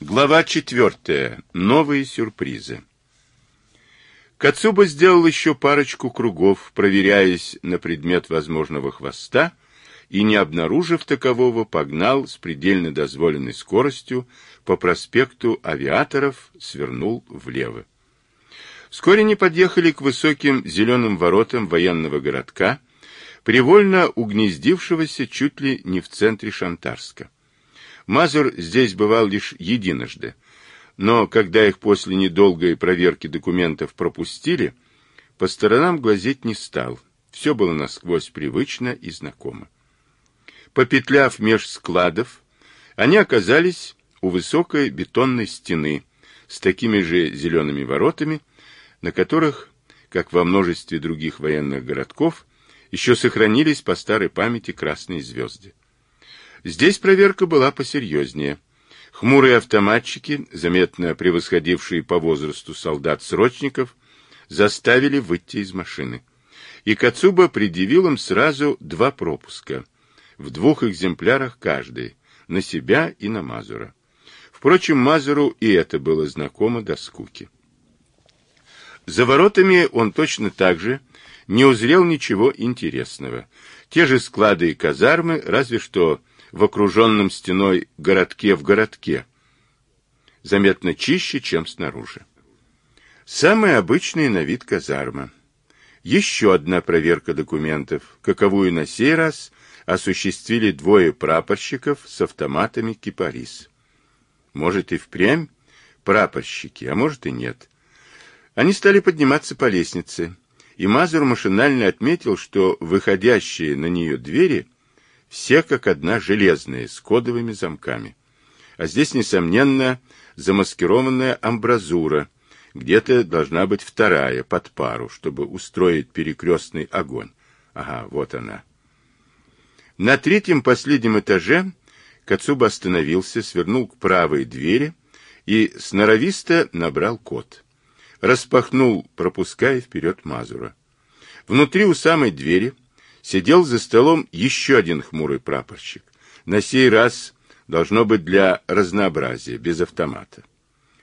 Глава четвертая. Новые сюрпризы. Кацуба сделал еще парочку кругов, проверяясь на предмет возможного хвоста, и, не обнаружив такового, погнал с предельно дозволенной скоростью по проспекту авиаторов, свернул влево. Вскоре они подъехали к высоким зеленым воротам военного городка, привольно угнездившегося чуть ли не в центре Шантарска. Мазур здесь бывал лишь единожды, но когда их после недолгой проверки документов пропустили, по сторонам глазеть не стал. Все было насквозь привычно и знакомо. Попетляв меж складов, они оказались у высокой бетонной стены с такими же зелеными воротами, на которых, как во множестве других военных городков, еще сохранились по старой памяти красные звезды. Здесь проверка была посерьезнее. Хмурые автоматчики, заметно превосходившие по возрасту солдат-срочников, заставили выйти из машины. И Кацуба предъявил им сразу два пропуска, в двух экземплярах каждый, на себя и на Мазура. Впрочем, Мазуру и это было знакомо до скуки. За воротами он точно так же не узрел ничего интересного. Те же склады и казармы, разве что в окруженном стеной городке в городке, заметно чище, чем снаружи. Самая обычная на вид казарма. Еще одна проверка документов, каковую на сей раз осуществили двое прапорщиков с автоматами «Кипарис». Может и впрямь прапорщики, а может и нет. Они стали подниматься по лестнице, и Мазур машинально отметил, что выходящие на нее двери – все как одна железные, с кодовыми замками. А здесь, несомненно, замаскированная амбразура, где-то должна быть вторая, под пару, чтобы устроить перекрестный огонь. Ага, вот она. На третьем последнем этаже Кацуба остановился, свернул к правой двери и сноровисто набрал код. Распахнул, пропуская вперед Мазура. Внутри у самой двери сидел за столом еще один хмурый прапорщик. На сей раз должно быть для разнообразия, без автомата.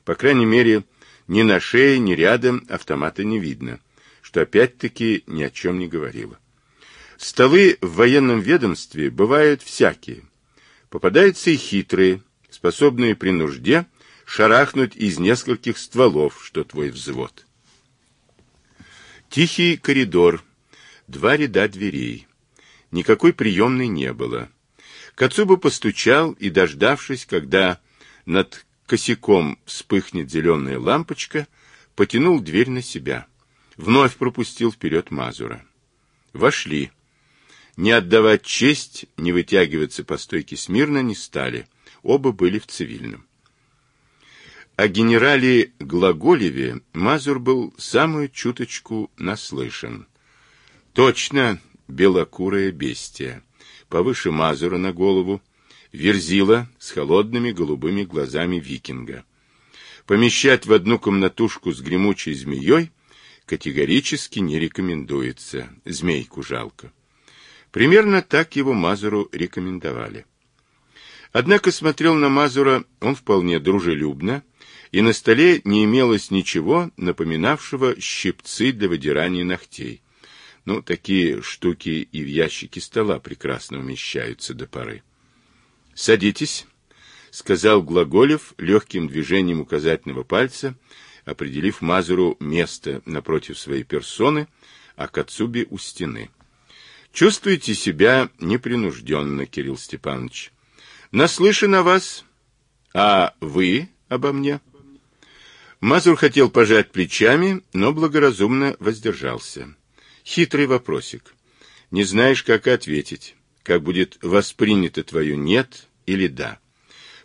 По крайней мере, ни на шее, ни рядом автомата не видно, что опять-таки ни о чем не говорило. Столы в военном ведомстве бывают всякие. Попадаются и хитрые, способные при нужде шарахнуть из нескольких стволов, что твой взвод. Тихий коридор, два ряда дверей. Никакой приемной не было. Кацуба постучал и, дождавшись, когда над косяком вспыхнет зеленая лампочка, потянул дверь на себя. Вновь пропустил вперед Мазура. Вошли. Не отдавать честь, не вытягиваться по стойке смирно не стали. Оба были в цивильном. О генерале Глаголеве Мазур был самую чуточку наслышан. Точно белокурое бестия, повыше Мазура на голову, верзила с холодными голубыми глазами викинга. Помещать в одну комнатушку с гремучей змеей категорически не рекомендуется, змейку жалко. Примерно так его Мазуру рекомендовали. Однако смотрел на Мазура он вполне дружелюбно, и на столе не имелось ничего, напоминавшего щипцы для выдирания ногтей. Ну, такие штуки и в ящике стола прекрасно умещаются до поры. «Садитесь», — сказал Глаголев легким движением указательного пальца, определив Мазуру место напротив своей персоны, а Кацуби у стены. «Чувствуете себя непринужденно, Кирилл Степанович. Наслышан о вас. А вы обо мне?» Мазур хотел пожать плечами, но благоразумно воздержался. Хитрый вопросик. Не знаешь, как ответить, как будет воспринято твое «нет» или «да».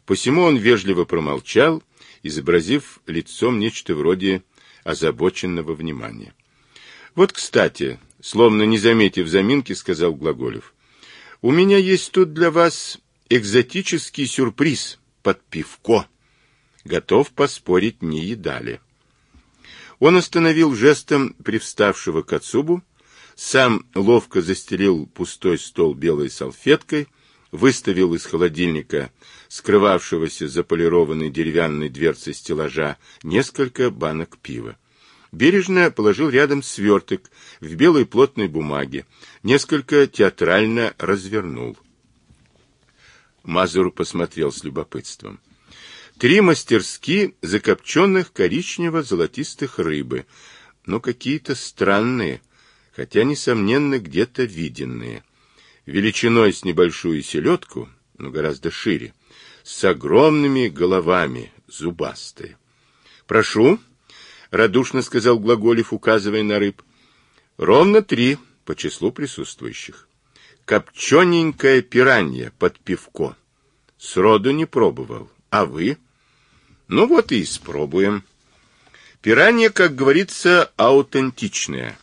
Посему он вежливо промолчал, изобразив лицом нечто вроде озабоченного внимания. «Вот, кстати, словно не заметив заминки, сказал Глаголев, «у меня есть тут для вас экзотический сюрприз под пивко. Готов поспорить, не едали». Он остановил жестом привставшего к отцубу, сам ловко застелил пустой стол белой салфеткой, выставил из холодильника, скрывавшегося за полированной деревянной дверцей стеллажа, несколько банок пива. Бережно положил рядом сверток в белой плотной бумаге, несколько театрально развернул. Мазур посмотрел с любопытством. Три мастерски закопченных коричнево-золотистых рыбы, но какие-то странные, хотя, несомненно, где-то виденные. Величиной с небольшую селедку, но гораздо шире, с огромными головами, зубастые. «Прошу», — радушно сказал Глаголев, указывая на рыб. «Ровно три по числу присутствующих. Копчененькое пиранье под пивко. Сроду не пробовал. А вы?» «Ну вот и испробуем». Пиранье, как говорится, аутентичное.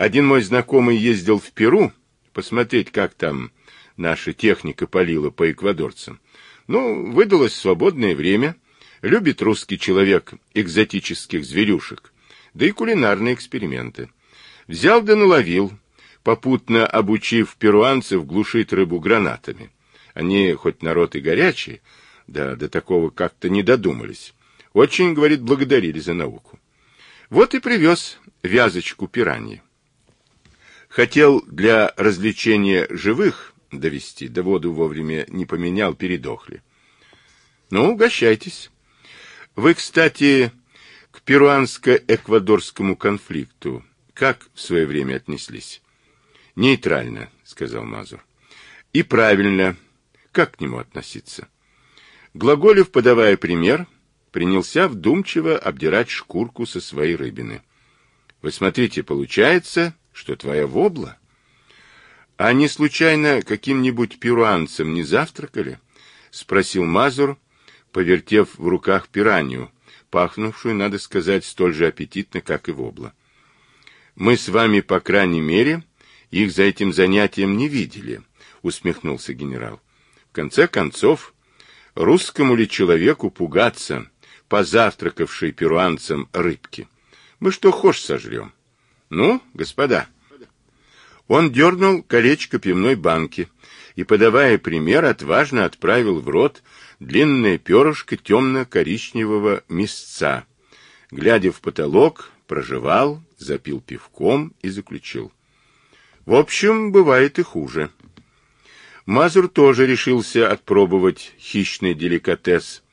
Один мой знакомый ездил в Перу посмотреть, как там наша техника полила по эквадорцам. Ну, выдалось свободное время. Любит русский человек экзотических зверюшек, да и кулинарные эксперименты. Взял да наловил, попутно обучив перуанцев глушить рыбу гранатами. Они хоть народ и горячий, да до такого как-то не додумались. Очень, говорит, благодарили за науку. Вот и привез вязочку пираньи. Хотел для развлечения живых довести, да воду вовремя не поменял, передохли. Ну, угощайтесь. Вы, кстати, к перуанско-эквадорскому конфликту как в свое время отнеслись? Нейтрально, сказал Мазур. И правильно. Как к нему относиться? Глаголев, подавая пример, принялся вдумчиво обдирать шкурку со своей рыбины. Вы смотрите, получается, что твоя вобла? А не случайно каким-нибудь перуанцем не завтракали? Спросил Мазур, повертев в руках пиранью, пахнувшую, надо сказать, столь же аппетитно, как и вобла. Мы с вами, по крайней мере, их за этим занятием не видели, усмехнулся генерал. В конце концов, русскому ли человеку пугаться позавтракавшей перуанцам рыбки? Мы что хошь сожрем. Ну, господа. Он дернул колечко пивной банки и, подавая пример, отважно отправил в рот длинное перышко темно-коричневого мясца. Глядя в потолок, прожевал, запил пивком и заключил. В общем, бывает и хуже. Мазур тоже решился отпробовать хищный деликатес.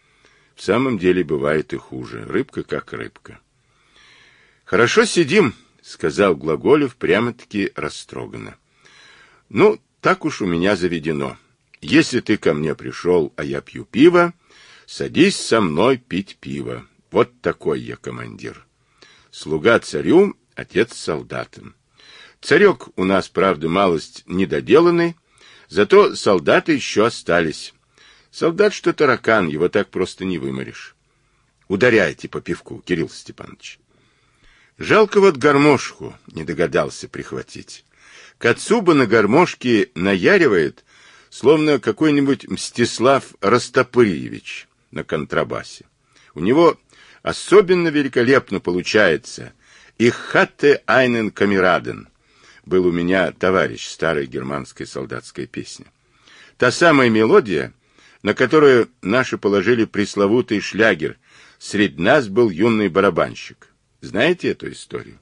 В самом деле бывает и хуже. Рыбка как рыбка. Хорошо сидим, сказал Глаголев прямо-таки растроганно. Ну, так уж у меня заведено. Если ты ко мне пришел, а я пью пиво, садись со мной пить пиво. Вот такой я командир. Слуга царю, отец солдатам. Царек у нас, правда, малость недоделанный, зато солдаты еще остались. Солдат что таракан, его так просто не выморишь. Ударяйте по пивку, Кирилл Степанович. Жалко вот гармошку не догадался прихватить. Кацуба на гармошке наяривает, словно какой-нибудь Мстислав Растопырьевич на контрабасе. У него особенно великолепно получается «Ich hatte einen Kameraden» был у меня товарищ старой германской солдатской песни. Та самая мелодия, на которую наши положили пресловутый шлягер «Среди нас был юный барабанщик». Знаете эту историю?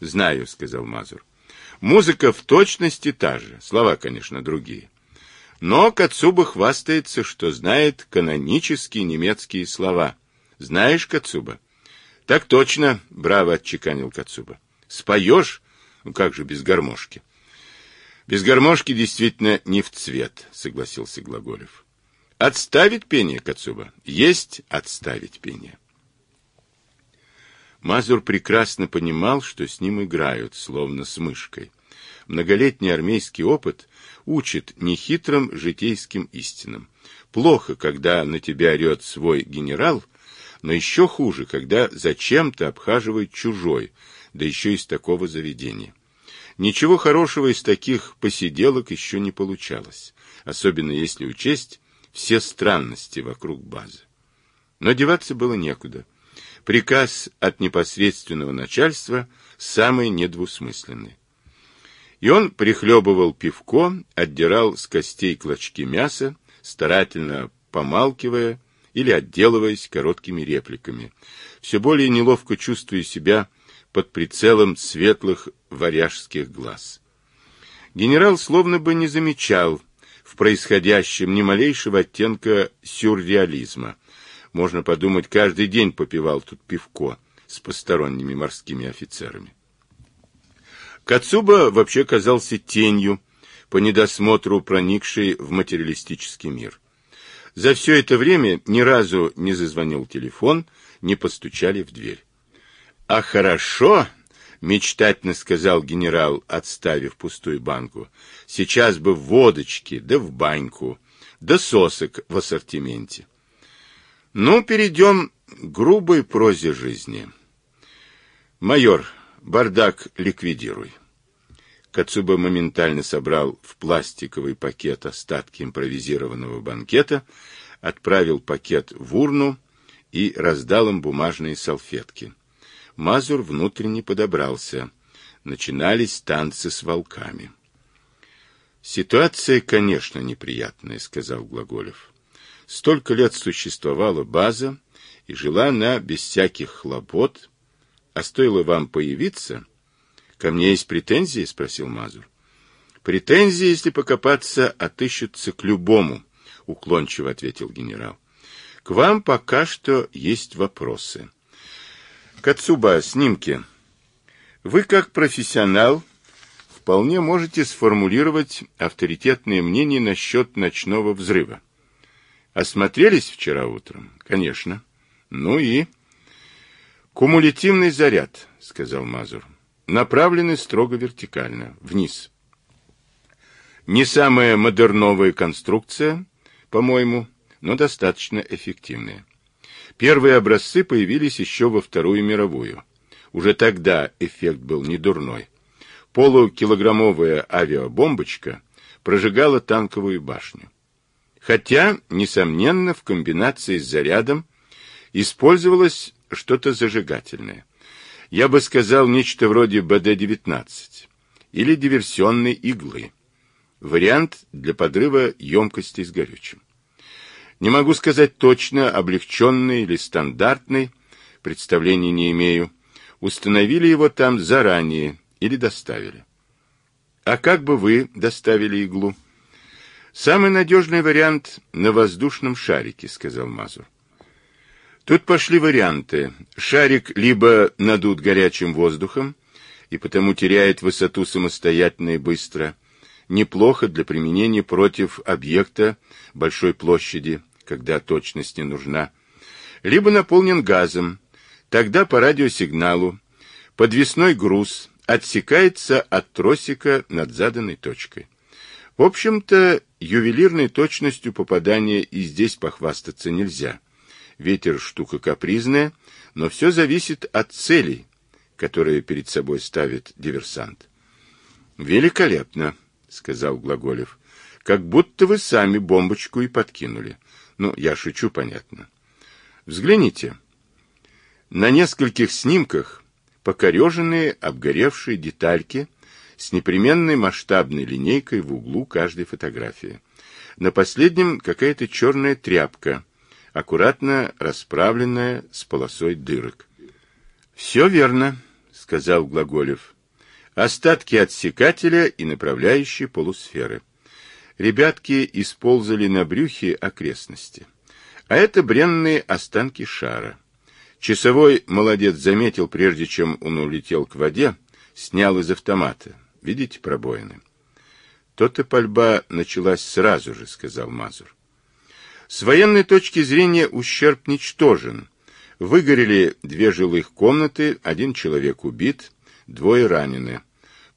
Знаю, сказал Мазур. Музыка в точности та же, слова, конечно, другие. Но Кацуба хвастается, что знает канонические немецкие слова. Знаешь, Кацуба? Так точно, браво отчеканил Кацуба. Споешь? Ну как же без гармошки? Без гармошки действительно не в цвет, согласился Глаголев. Отставить пение, Кацуба? Есть отставить пение. Мазур прекрасно понимал, что с ним играют, словно с мышкой. Многолетний армейский опыт учит нехитрым житейским истинам. Плохо, когда на тебя орет свой генерал, но еще хуже, когда зачем-то обхаживает чужой, да еще из такого заведения. Ничего хорошего из таких посиделок еще не получалось, особенно если учесть все странности вокруг базы. Но деваться было некуда. Приказ от непосредственного начальства самый недвусмысленный. И он прихлебывал пивко, отдирал с костей клочки мяса, старательно помалкивая или отделываясь короткими репликами, все более неловко чувствуя себя под прицелом светлых варяжских глаз. Генерал словно бы не замечал в происходящем ни малейшего оттенка сюрреализма. Можно подумать, каждый день попивал тут пивко с посторонними морскими офицерами. Кацуба вообще казался тенью, по недосмотру проникшей в материалистический мир. За все это время ни разу не зазвонил телефон, не постучали в дверь. «А хорошо!» — мечтательно сказал генерал, отставив пустую банку. «Сейчас бы водочки, да в баньку, да сосок в ассортименте». Ну, перейдем к грубой прозе жизни. Майор, бардак ликвидируй. Кацуба моментально собрал в пластиковый пакет остатки импровизированного банкета, отправил пакет в урну и раздал им бумажные салфетки. Мазур внутренне подобрался. Начинались танцы с волками. «Ситуация, конечно, неприятная», — сказал Глаголев. «Столько лет существовала база и жила она без всяких хлопот, а стоило вам появиться...» Ко мне есть претензии? спросил Мазур. Претензии, если покопаться, отыщутся к любому, уклончиво ответил генерал. К вам пока что есть вопросы. Кацуба, снимки. Вы как профессионал вполне можете сформулировать авторитетное мнение насчет ночного взрыва. Осмотрелись вчера утром? Конечно. Ну и... Кумулятивный заряд, сказал Мазур направлены строго вертикально, вниз. Не самая модерновая конструкция, по-моему, но достаточно эффективная. Первые образцы появились еще во Вторую мировую. Уже тогда эффект был недурной. Полукилограммовая авиабомбочка прожигала танковую башню. Хотя, несомненно, в комбинации с зарядом использовалось что-то зажигательное я бы сказал нечто вроде БД-19 или диверсионной иглы. Вариант для подрыва емкости с горючим. Не могу сказать точно, облегченный или стандартный, представления не имею. Установили его там заранее или доставили. А как бы вы доставили иглу? Самый надежный вариант на воздушном шарике, сказал Мазур. Тут пошли варианты. Шарик либо надут горячим воздухом, и потому теряет высоту самостоятельно и быстро. Неплохо для применения против объекта большой площади, когда точность не нужна. Либо наполнен газом. Тогда по радиосигналу подвесной груз отсекается от тросика над заданной точкой. В общем-то, ювелирной точностью попадания и здесь похвастаться нельзя. Ветер штука капризная, но все зависит от целей, которые перед собой ставит диверсант. Великолепно, сказал Глаголев. Как будто вы сами бомбочку и подкинули. Ну, я шучу, понятно. Взгляните. На нескольких снимках покореженные, обгоревшие детальки с непременной масштабной линейкой в углу каждой фотографии. На последнем какая-то черная тряпка аккуратно расправленная с полосой дырок. «Все верно», — сказал Глаголев. «Остатки отсекателя и направляющие полусферы. Ребятки исползали на брюхе окрестности. А это бренные останки шара. Часовой молодец заметил, прежде чем он улетел к воде, снял из автомата. Видите пробоины? То-то пальба началась сразу же, сказал Мазур. С военной точки зрения ущерб ничтожен. Выгорели две жилых комнаты, один человек убит, двое ранены,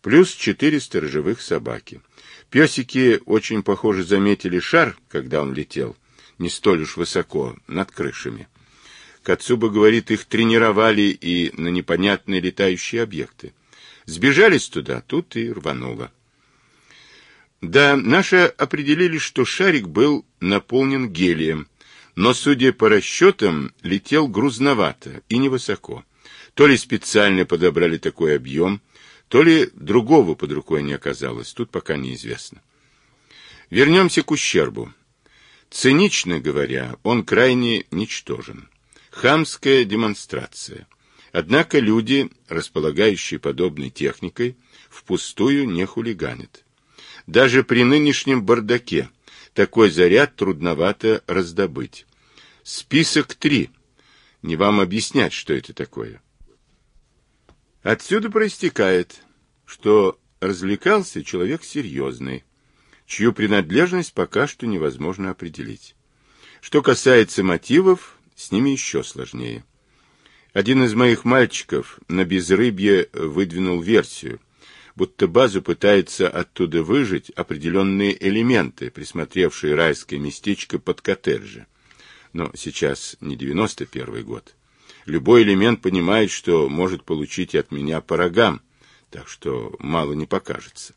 плюс четыре сторожевых собаки. Песики очень, похоже, заметили шар, когда он летел, не столь уж высоко, над крышами. Кацуба говорит, их тренировали и на непонятные летающие объекты. Сбежались туда, тут и рвануло. Да, наши определили, что шарик был наполнен гелием, но, судя по расчетам, летел грузновато и невысоко. То ли специально подобрали такой объем, То ли другого под рукой не оказалось, тут пока неизвестно. Вернемся к ущербу. Цинично говоря, он крайне ничтожен. Хамская демонстрация. Однако люди, располагающие подобной техникой, впустую не хулиганят. Даже при нынешнем бардаке такой заряд трудновато раздобыть. Список три. Не вам объяснять, что это такое. Отсюда проистекает, что развлекался человек серьезный, чью принадлежность пока что невозможно определить. Что касается мотивов, с ними еще сложнее. Один из моих мальчиков на безрыбье выдвинул версию, будто базу пытается оттуда выжить определенные элементы, присмотревшие райское местечко под коттеджи. Но сейчас не 91 год. Любой элемент понимает, что может получить от меня по рогам, так что мало не покажется.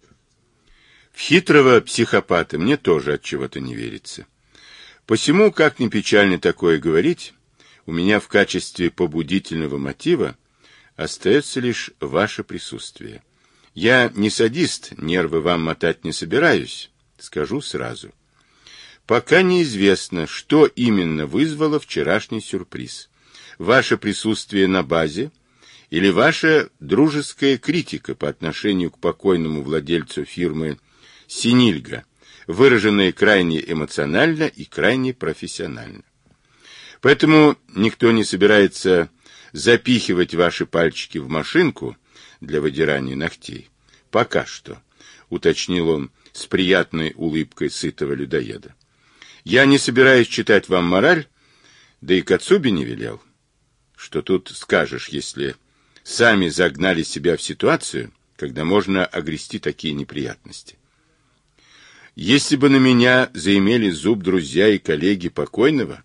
В хитрого психопата мне тоже от чего-то не верится. Посему, как ни печально такое говорить, у меня в качестве побудительного мотива остается лишь ваше присутствие. Я не садист, нервы вам мотать не собираюсь, скажу сразу. Пока неизвестно, что именно вызвало вчерашний сюрприз. Ваше присутствие на базе или ваша дружеская критика по отношению к покойному владельцу фирмы «Синильга», выраженная крайне эмоционально и крайне профессионально. Поэтому никто не собирается запихивать ваши пальчики в машинку для выдирания ногтей. Пока что, уточнил он с приятной улыбкой сытого людоеда. Я не собираюсь читать вам мораль, да и Кацуби не велел. Что тут скажешь, если сами загнали себя в ситуацию, когда можно огрести такие неприятности? Если бы на меня заимели зуб друзья и коллеги покойного,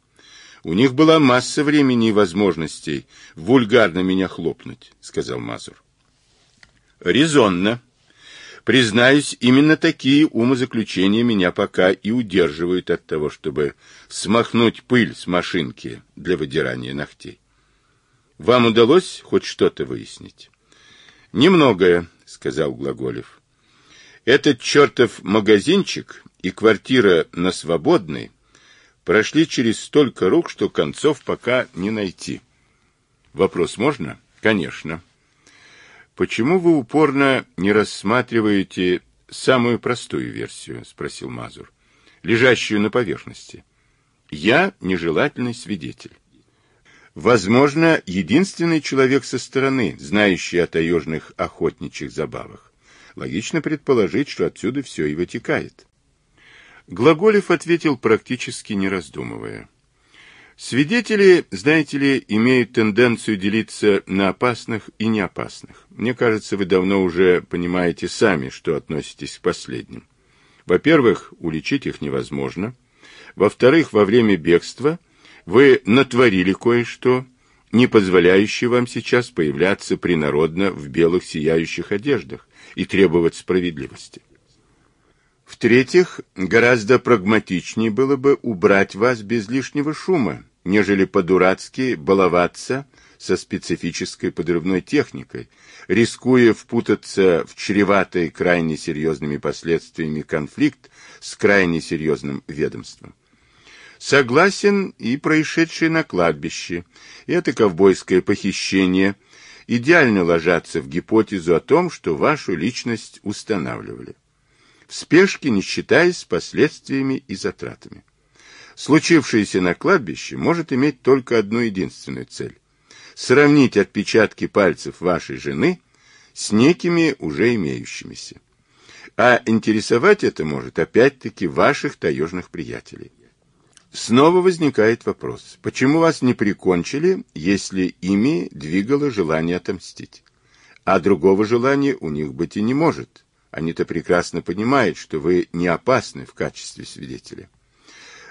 у них была масса времени и возможностей вульгарно меня хлопнуть, сказал Мазур. Резонно. Признаюсь, именно такие умозаключения меня пока и удерживают от того, чтобы смахнуть пыль с машинки для выдирания ногтей. Вам удалось хоть что-то выяснить? Немногое, сказал Глаголев. Этот чертов магазинчик и квартира на Свободной прошли через столько рук, что концов пока не найти. Вопрос можно? Конечно. Почему вы упорно не рассматриваете самую простую версию, спросил Мазур, лежащую на поверхности? Я нежелательный свидетель. Возможно, единственный человек со стороны, знающий о таежных охотничьих забавах. Логично предположить, что отсюда все и вытекает. Глаголев ответил практически не раздумывая. Свидетели, знаете ли, имеют тенденцию делиться на опасных и неопасных. Мне кажется, вы давно уже понимаете сами, что относитесь к последним. Во-первых, уличить их невозможно. Во-вторых, во время бегства вы натворили кое-что, не позволяющее вам сейчас появляться принародно в белых сияющих одеждах и требовать справедливости. В-третьих, гораздо прагматичнее было бы убрать вас без лишнего шума, нежели по-дурацки баловаться со специфической подрывной техникой, рискуя впутаться в чреватый крайне серьезными последствиями конфликт с крайне серьезным ведомством. Согласен и происшедшее на кладбище, и это ковбойское похищение идеально ложатся в гипотезу о том, что вашу личность устанавливали в спешке, не считаясь с последствиями и затратами. Случившееся на кладбище может иметь только одну единственную цель – сравнить отпечатки пальцев вашей жены с некими уже имеющимися. А интересовать это может опять-таки ваших таежных приятелей. Снова возникает вопрос, почему вас не прикончили, если ими двигало желание отомстить? А другого желания у них быть и не может. Они-то прекрасно понимают, что вы не опасны в качестве свидетеля.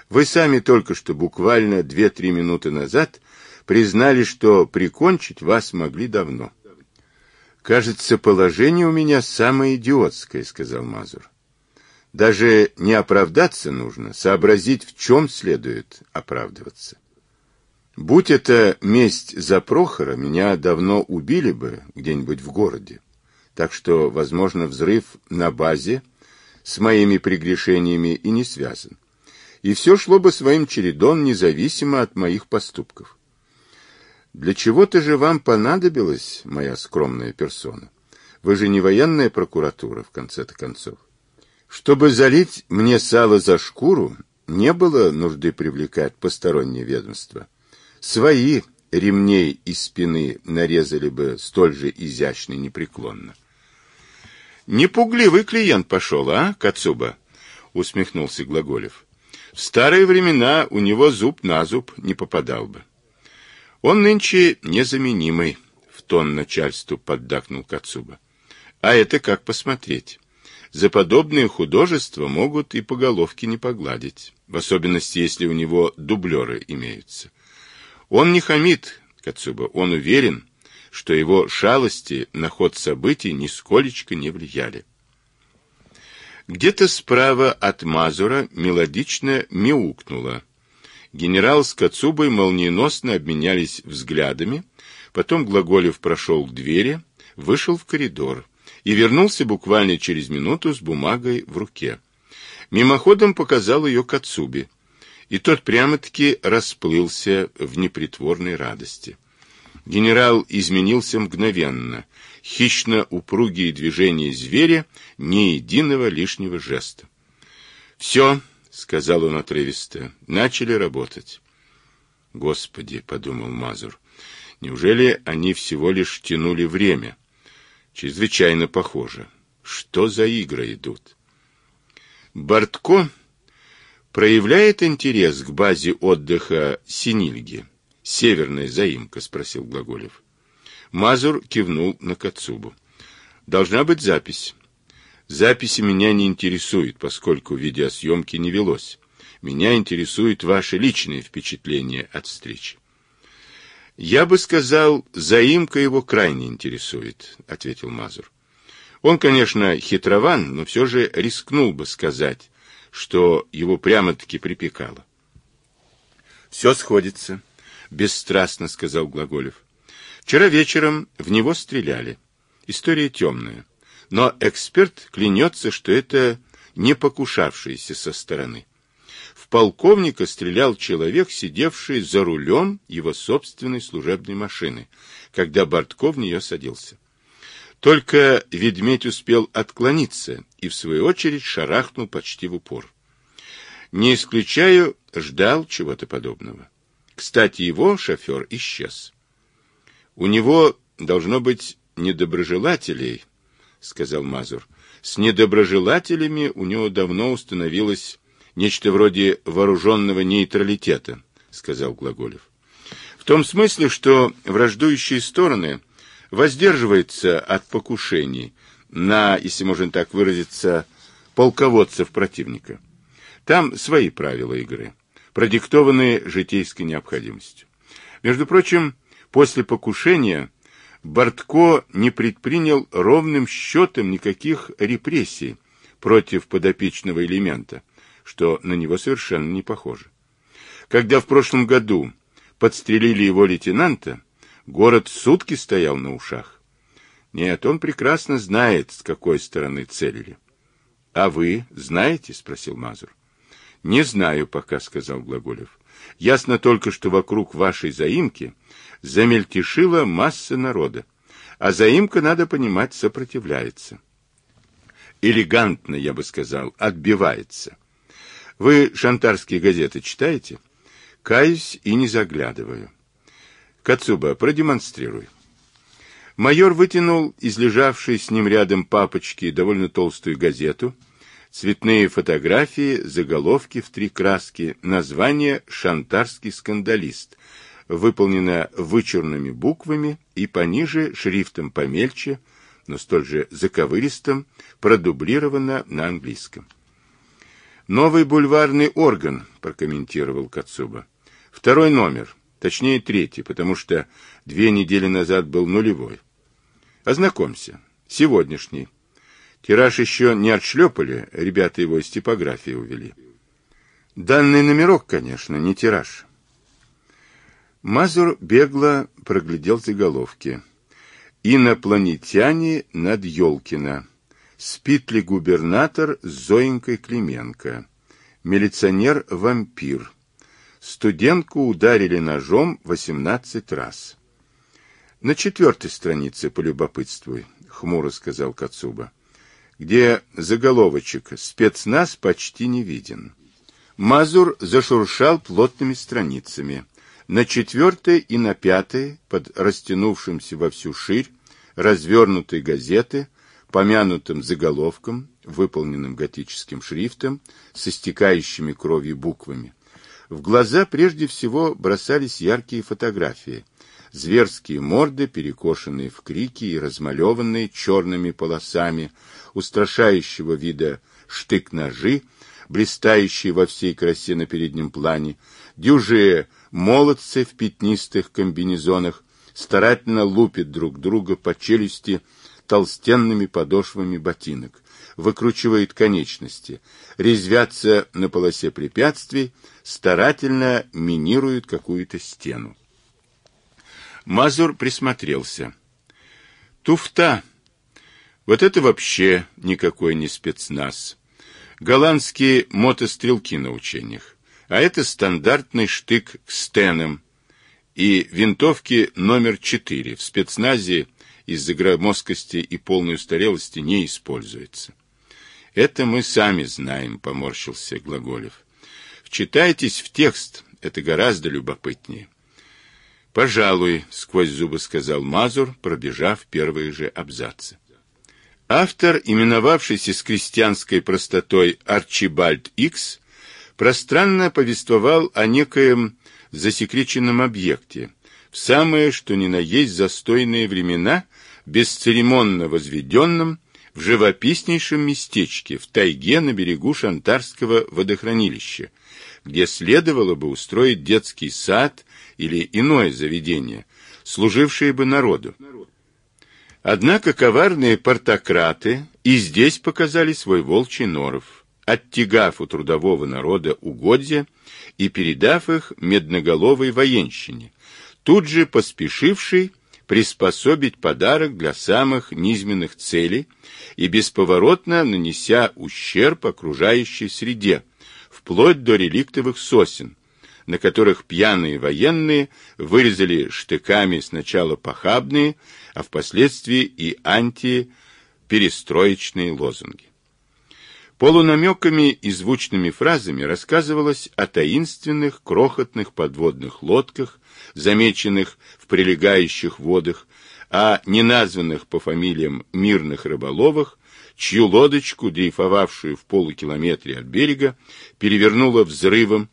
Вы сами только что буквально две-три минуты назад признали, что прикончить вас могли давно. Кажется, положение у меня самое идиотское, сказал Мазур. Даже не оправдаться нужно, сообразить, в чем следует оправдываться. Будь это месть за Прохора, меня давно убили бы где-нибудь в городе. Так что, возможно, взрыв на базе с моими прегрешениями и не связан. И все шло бы своим чередом, независимо от моих поступков. Для чего-то же вам понадобилась моя скромная персона. Вы же не военная прокуратура, в конце-то концов. Чтобы залить мне сало за шкуру, не было нужды привлекать посторонние ведомства. Свои ремней из спины нарезали бы столь же изящно и непреклонно. «Непугливый клиент пошел, а, Кацуба?» — усмехнулся Глаголев. «В старые времена у него зуб на зуб не попадал бы». Он нынче незаменимый, в тон начальству поддакнул Кацуба. А это как посмотреть. За подобные художества могут и по головке не погладить, в особенности, если у него дублеры имеются. Он не хамит, Кацуба, он уверен, что его шалости на ход событий нисколечко не влияли. Где-то справа от Мазура мелодично мяукнуло. Генерал с Кацубой молниеносно обменялись взглядами, потом Глаголев прошел к двери, вышел в коридор и вернулся буквально через минуту с бумагой в руке. Мимоходом показал ее Кацубе, и тот прямо-таки расплылся в непритворной радости. Генерал изменился мгновенно, хищно упругие движения зверя, ни единого лишнего жеста. «Все», — сказал он отрывисто. Начали работать. Господи, — подумал Мазур, — неужели они всего лишь тянули время? Чрезвычайно похоже. Что за игры идут? Бортко проявляет интерес к базе отдыха Синильги. Северная заимка, — спросил Глаголев. Мазур кивнул на Кацубу. Должна быть запись. Записи меня не интересуют, поскольку видеосъемки не велось. Меня интересуют ваши личные впечатления от встречи. Я бы сказал, заимка его крайне интересует, ответил Мазур. Он, конечно, хитрован, но все же рискнул бы сказать, что его прямо-таки припекало. Все сходится, бесстрастно сказал Глаголев. Вчера вечером в него стреляли. История темная но эксперт клянется, что это не покушавшийся со стороны. В полковника стрелял человек, сидевший за рулем его собственной служебной машины, когда Бортко в нее садился. Только ведмедь успел отклониться и, в свою очередь, шарахнул почти в упор. Не исключаю, ждал чего-то подобного. Кстати, его шофер исчез. У него должно быть недоброжелателей, сказал Мазур. С недоброжелателями у него давно установилось нечто вроде вооруженного нейтралитета, сказал Глаголев. В том смысле, что враждующие стороны воздерживаются от покушений на, если можно так выразиться, полководцев противника. Там свои правила игры, продиктованные житейской необходимостью. Между прочим, после покушения Бортко не предпринял ровным счетом никаких репрессий против подопечного элемента, что на него совершенно не похоже. Когда в прошлом году подстрелили его лейтенанта, город сутки стоял на ушах. Нет, он прекрасно знает, с какой стороны целили. — А вы знаете? — спросил Мазур. — Не знаю пока, — сказал Глаголев. — Ясно только, что вокруг вашей заимки замельтешила масса народа. А заимка, надо понимать, сопротивляется. Элегантно, я бы сказал, отбивается. Вы шантарские газеты читаете? Каюсь и не заглядываю. Кацуба, продемонстрируй. Майор вытянул из лежавшей с ним рядом папочки довольно толстую газету, цветные фотографии, заголовки в три краски, название «Шантарский скандалист», выполнена вычурными буквами и пониже шрифтом помельче, но столь же заковыристым, продублирована на английском. «Новый бульварный орган», — прокомментировал Кацуба. «Второй номер, точнее третий, потому что две недели назад был нулевой. Ознакомься. Сегодняшний. Тираж еще не отшлепали, ребята его из типографии увели. Данный номерок, конечно, не тираж. Мазур бегло проглядел заголовки. Инопланетяне над Ёлкина. Спит ли губернатор с Зоенькой Клименко? Милиционер-вампир. Студентку ударили ножом 18 раз. На четвертой странице полюбопытствуй, хмуро сказал Кацуба, где заголовочек «Спецназ почти не виден». Мазур зашуршал плотными страницами. На четвертой и на пятой, под растянувшимся во всю ширь, развернутой газеты, помянутым заголовком, выполненным готическим шрифтом, со стекающими кровью буквами, в глаза прежде всего бросались яркие фотографии. Зверские морды, перекошенные в крики и размалеванные черными полосами, устрашающего вида штык-ножи, блистающие во всей красе на переднем плане, дюжие молодцы в пятнистых комбинезонах старательно лупят друг друга по челюсти толстенными подошвами ботинок, выкручивают конечности, резвятся на полосе препятствий, старательно минируют какую-то стену. Мазур присмотрелся. Туфта. Вот это вообще никакой не спецназ голландские мотострелки на учениях, а это стандартный штык к стенам и винтовки номер 4 в спецназе из-за громоздкости и полной устарелости не используется. Это мы сами знаем, поморщился Глаголев. Вчитайтесь в текст, это гораздо любопытнее. Пожалуй, сквозь зубы сказал Мазур, пробежав первые же абзацы. Автор, именовавшийся с крестьянской простотой Арчибальд Икс, пространно повествовал о некоем засекреченном объекте, в самые, что ни на есть застойные времена, бесцеремонно возведенном в живописнейшем местечке в тайге на берегу Шантарского водохранилища, где следовало бы устроить детский сад или иное заведение, служившее бы народу. Однако коварные портократы и здесь показали свой волчий норов, оттягав у трудового народа угодья и передав их медноголовой военщине, тут же поспешивший приспособить подарок для самых низменных целей и бесповоротно нанеся ущерб окружающей среде, вплоть до реликтовых сосен, на которых пьяные военные вырезали штыками сначала похабные, а впоследствии и антиперестроечные лозунги. Полунамеками и звучными фразами рассказывалось о таинственных крохотных подводных лодках, замеченных в прилегающих водах, о неназванных по фамилиям мирных рыболовах, чью лодочку, дрейфовавшую в полукилометре от берега, перевернуло взрывом,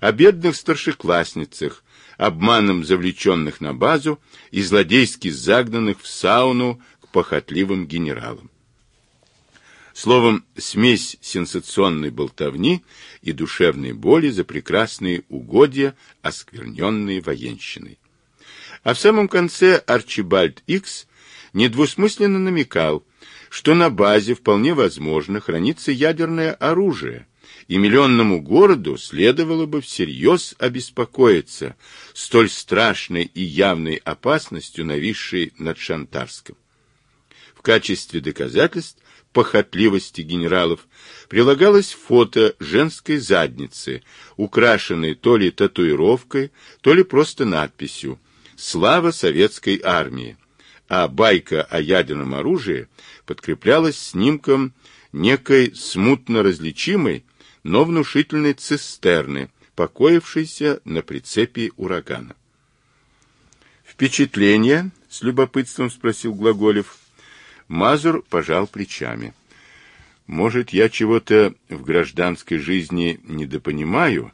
о бедных старшеклассницах, обманом завлеченных на базу и злодейски загнанных в сауну к похотливым генералам. Словом, смесь сенсационной болтовни и душевной боли за прекрасные угодья, оскверненные военщиной. А в самом конце Арчибальд Икс недвусмысленно намекал, что на базе вполне возможно хранится ядерное оружие, и миллионному городу следовало бы всерьез обеспокоиться столь страшной и явной опасностью, нависшей над Шантарском. В качестве доказательств похотливости генералов прилагалось фото женской задницы, украшенной то ли татуировкой, то ли просто надписью «Слава советской армии», а байка о ядерном оружии подкреплялась снимком некой смутно различимой, но внушительной цистерны, покоившейся на прицепе урагана. «Впечатление?» — с любопытством спросил Глаголев. Мазур пожал плечами. «Может, я чего-то в гражданской жизни недопонимаю,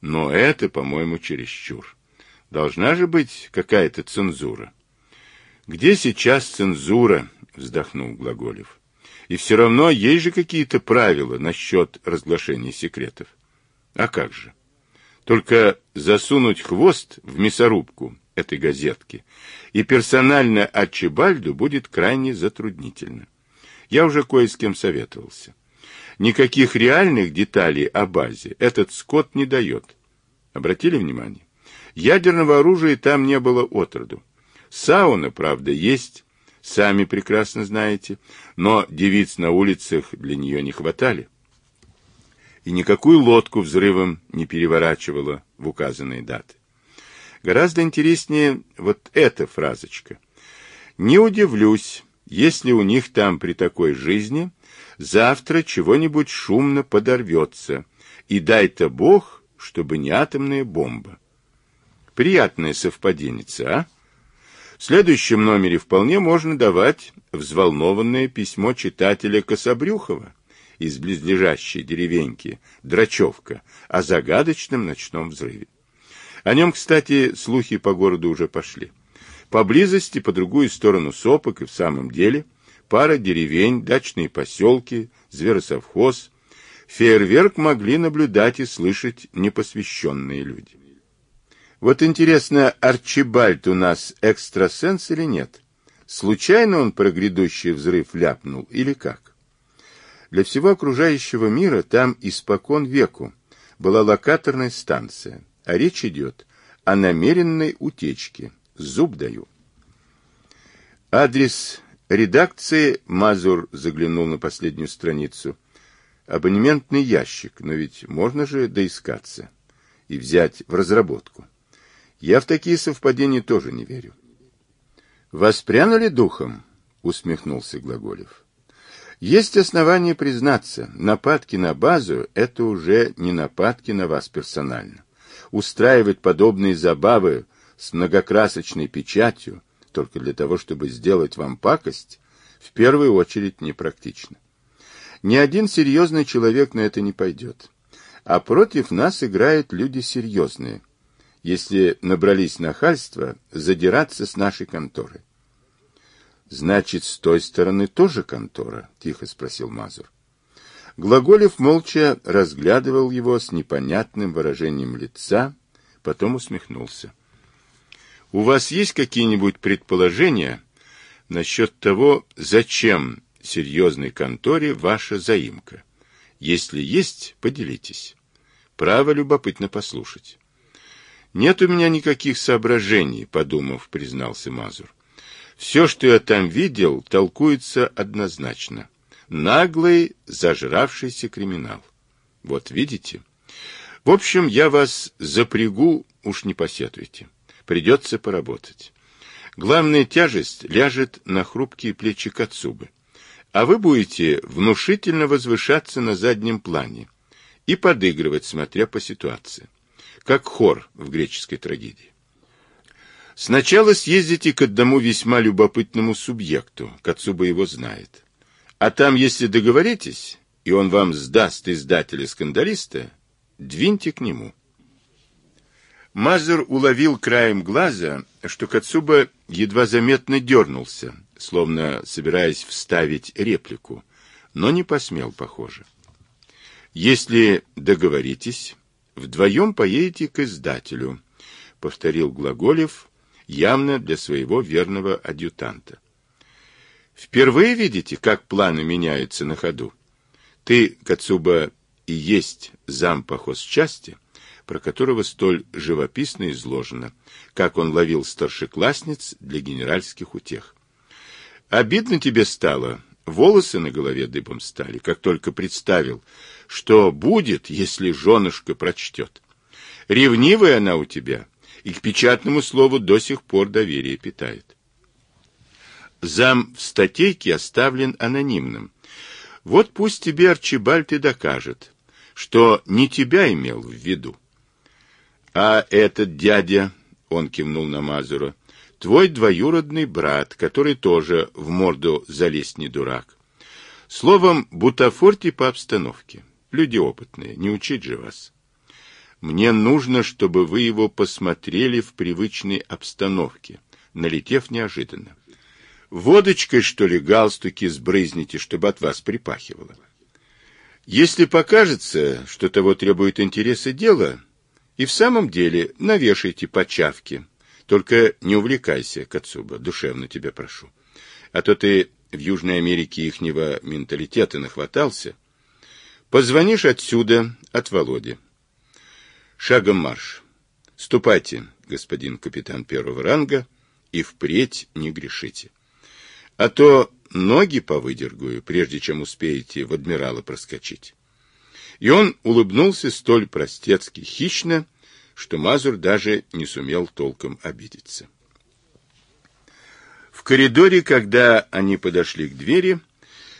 но это, по-моему, чересчур. Должна же быть какая-то цензура». «Где сейчас цензура?» — вздохнул Глаголев. И все равно есть же какие-то правила насчет разглашения секретов. А как же? Только засунуть хвост в мясорубку этой газетки, и персонально Арчибальду будет крайне затруднительно. Я уже кое с кем советовался. Никаких реальных деталей о базе этот скот не дает. Обратили внимание? Ядерного оружия там не было отроду. Сауна, правда, есть, сами прекрасно знаете, но девиц на улицах для нее не хватали. И никакую лодку взрывом не переворачивала в указанные даты. Гораздо интереснее вот эта фразочка. Не удивлюсь, если у них там при такой жизни завтра чего-нибудь шумно подорвется, и дай-то Бог, чтобы не атомная бомба. Приятное совпадение, а? В следующем номере вполне можно давать взволнованное письмо читателя Кособрюхова из близлежащей деревеньки Драчевка о загадочном ночном взрыве. О нем, кстати, слухи по городу уже пошли. Поблизости, по другую сторону сопок и в самом деле, пара деревень, дачные поселки, зверосовхоз. Фейерверк могли наблюдать и слышать непосвященные люди. Вот интересно, Арчибальд у нас экстрасенс или нет? Случайно он про грядущий взрыв ляпнул или как? Для всего окружающего мира там испокон веку была локаторная станция, а речь идет о намеренной утечке. Зуб даю. Адрес редакции Мазур заглянул на последнюю страницу. Абонементный ящик, но ведь можно же доискаться и взять в разработку. Я в такие совпадения тоже не верю. Воспрянули духом? усмехнулся Глаголев. Есть основания признаться, нападки на базу – это уже не нападки на вас персонально. Устраивать подобные забавы – с многокрасочной печатью только для того, чтобы сделать вам пакость, в первую очередь непрактично. Ни один серьезный человек на это не пойдет. А против нас играют люди серьезные, если набрались нахальства задираться с нашей конторы. Значит, с той стороны тоже контора? Тихо спросил Мазур. Глаголев молча разглядывал его с непонятным выражением лица, потом усмехнулся. У вас есть какие-нибудь предположения насчет того, зачем серьезной конторе ваша заимка? Если есть, поделитесь. Право любопытно послушать. Нет у меня никаких соображений, подумав, признался Мазур. Все, что я там видел, толкуется однозначно. Наглый, зажравшийся криминал. Вот видите? В общем, я вас запрягу, уж не посетуйте придется поработать. Главная тяжесть ляжет на хрупкие плечи Кацубы, а вы будете внушительно возвышаться на заднем плане и подыгрывать, смотря по ситуации, как хор в греческой трагедии. Сначала съездите к одному весьма любопытному субъекту, Кацуба его знает. А там, если договоритесь, и он вам сдаст издателя-скандалиста, двиньте к нему. Мазур уловил краем глаза, что Кацуба едва заметно дернулся, словно собираясь вставить реплику, но не посмел, похоже. «Если договоритесь, вдвоем поедете к издателю», — повторил Глаголев, явно для своего верного адъютанта. «Впервые видите, как планы меняются на ходу? Ты, Кацуба, и есть зам по хозчасти?» про которого столь живописно изложено, как он ловил старшеклассниц для генеральских утех. Обидно тебе стало, волосы на голове дыбом стали, как только представил, что будет, если женушка прочтет. Ревнивая она у тебя, и к печатному слову до сих пор доверие питает. Зам в статейке оставлен анонимным. Вот пусть тебе Арчибальд и докажет, что не тебя имел в виду. А этот дядя, он кивнул на Мазура, твой двоюродный брат, который тоже в морду залезть не дурак. Словом, бутафорьте по обстановке. Люди опытные, не учить же вас. Мне нужно, чтобы вы его посмотрели в привычной обстановке, налетев неожиданно. Водочкой, что ли, галстуки сбрызните, чтобы от вас припахивало. Если покажется, что того требует интереса дела, и в самом деле навешайте почавки. Только не увлекайся, Кацуба, душевно тебя прошу. А то ты в Южной Америке ихнего менталитета нахватался. Позвонишь отсюда, от Володи. Шагом марш. Ступайте, господин капитан первого ранга, и впредь не грешите. А то ноги повыдергаю, прежде чем успеете в адмирала проскочить. И он улыбнулся столь простецки хищно, что Мазур даже не сумел толком обидеться. В коридоре, когда они подошли к двери,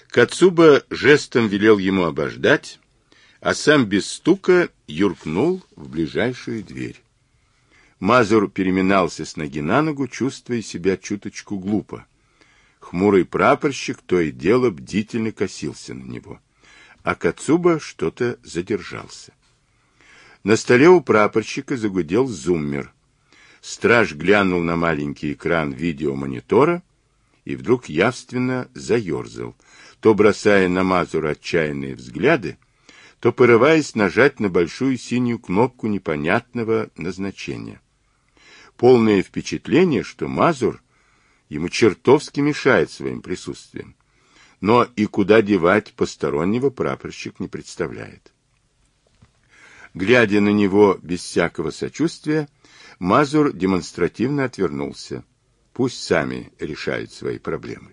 Кацуба жестом велел ему обождать, а сам без стука юркнул в ближайшую дверь. Мазур переминался с ноги на ногу, чувствуя себя чуточку глупо. Хмурый прапорщик то и дело бдительно косился на него, а Кацуба что-то задержался. На столе у прапорщика загудел зуммер. Страж глянул на маленький экран видеомонитора и вдруг явственно заерзал, то бросая на Мазура отчаянные взгляды, то порываясь нажать на большую синюю кнопку непонятного назначения. Полное впечатление, что Мазур ему чертовски мешает своим присутствием. Но и куда девать постороннего прапорщик не представляет. Глядя на него без всякого сочувствия, Мазур демонстративно отвернулся. Пусть сами решают свои проблемы.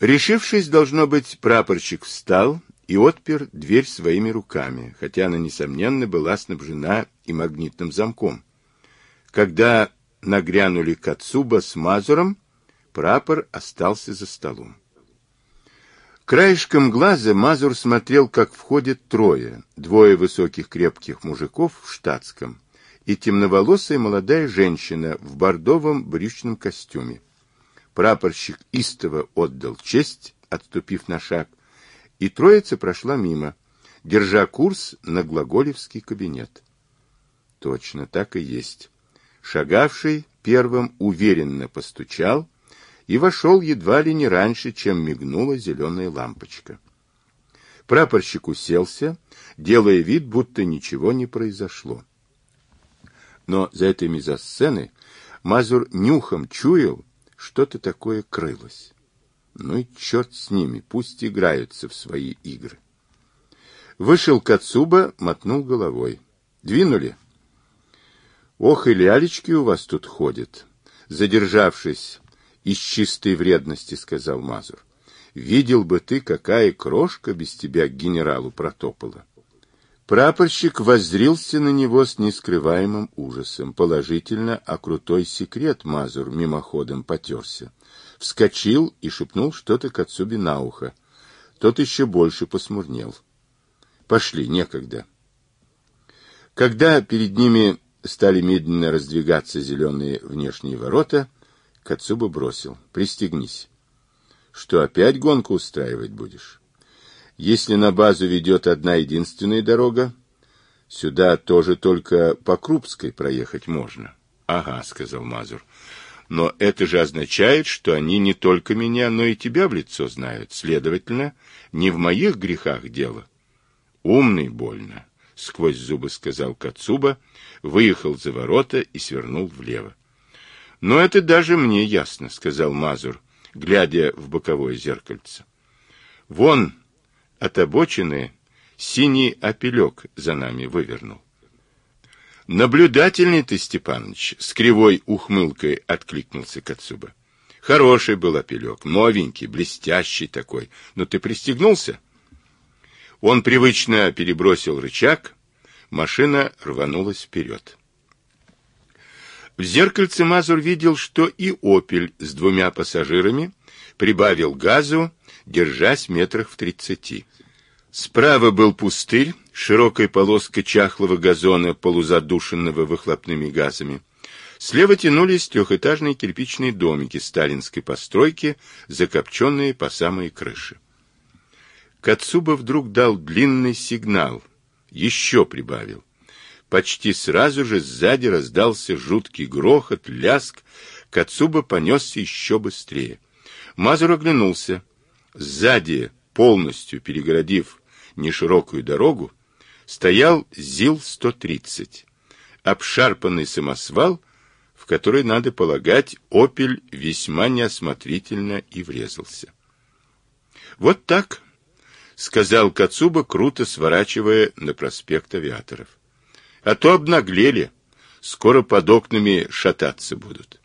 Решившись, должно быть, прапорщик встал и отпер дверь своими руками, хотя она, несомненно, была снабжена и магнитным замком. Когда нагрянули Кацуба с Мазуром, прапор остался за столом. Краешком глаза Мазур смотрел, как входят трое, двое высоких крепких мужиков в штатском и темноволосая молодая женщина в бордовом брючном костюме. Прапорщик истово отдал честь, отступив на шаг, и троица прошла мимо, держа курс на Глаголевский кабинет. Точно так и есть. Шагавший первым уверенно постучал и вошел едва ли не раньше, чем мигнула зеленая лампочка. Прапорщик уселся, делая вид, будто ничего не произошло. Но за этой мизосцены Мазур нюхом чуял, что-то такое крылось. Ну и черт с ними, пусть играются в свои игры. Вышел Кацуба, мотнул головой. Двинули. Ох, и лялечки у вас тут ходят. Задержавшись из чистой вредности, сказал Мазур. Видел бы ты, какая крошка без тебя к генералу протопала. Прапорщик воззрился на него с нескрываемым ужасом. Положительно, а крутой секрет Мазур мимоходом потерся вскочил и шепнул что-то к отцу на ухо. Тот еще больше посмурнел. Пошли, некогда. Когда перед ними стали медленно раздвигаться зеленые внешние ворота, Кацуба бросил. «Пристегнись. Что, опять гонку устраивать будешь? Если на базу ведет одна единственная дорога, сюда тоже только по Крупской проехать можно». «Ага», — сказал Мазур. Но это же означает, что они не только меня, но и тебя в лицо знают. Следовательно, не в моих грехах дело. Умный больно, сквозь зубы сказал Кацуба, выехал за ворота и свернул влево. Но это даже мне ясно, сказал Мазур, глядя в боковое зеркальце. Вон от обочины синий опелек за нами вывернул. Наблюдательный ты, Степаныч, с кривой ухмылкой откликнулся Кацуба. Хороший был опелек, новенький, блестящий такой. Но ты пристегнулся? Он привычно перебросил рычаг, машина рванулась вперед. В зеркальце Мазур видел, что и «Опель» с двумя пассажирами прибавил газу, держась метрах в тридцати. Справа был пустырь, широкая полоска чахлого газона, полузадушенного выхлопными газами. Слева тянулись трехэтажные кирпичные домики сталинской постройки, закопченные по самые крыши. Кацуба вдруг дал длинный сигнал, еще прибавил. Почти сразу же сзади раздался жуткий грохот, ляск. Кацуба понесся еще быстрее. Мазур оглянулся. Сзади, полностью перегородив неширокую дорогу, стоял ЗИЛ-130, обшарпанный самосвал, в который, надо полагать, «Опель» весьма неосмотрительно и врезался. «Вот так», — сказал Кацуба, круто сворачивая на проспект авиаторов. «А то обнаглели, скоро под окнами шататься будут».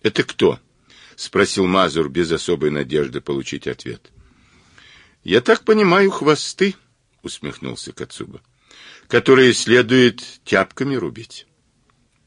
«Это кто?» —— спросил Мазур без особой надежды получить ответ. «Я так понимаю, хвосты», — усмехнулся Кацуба, — «которые следует тяпками рубить».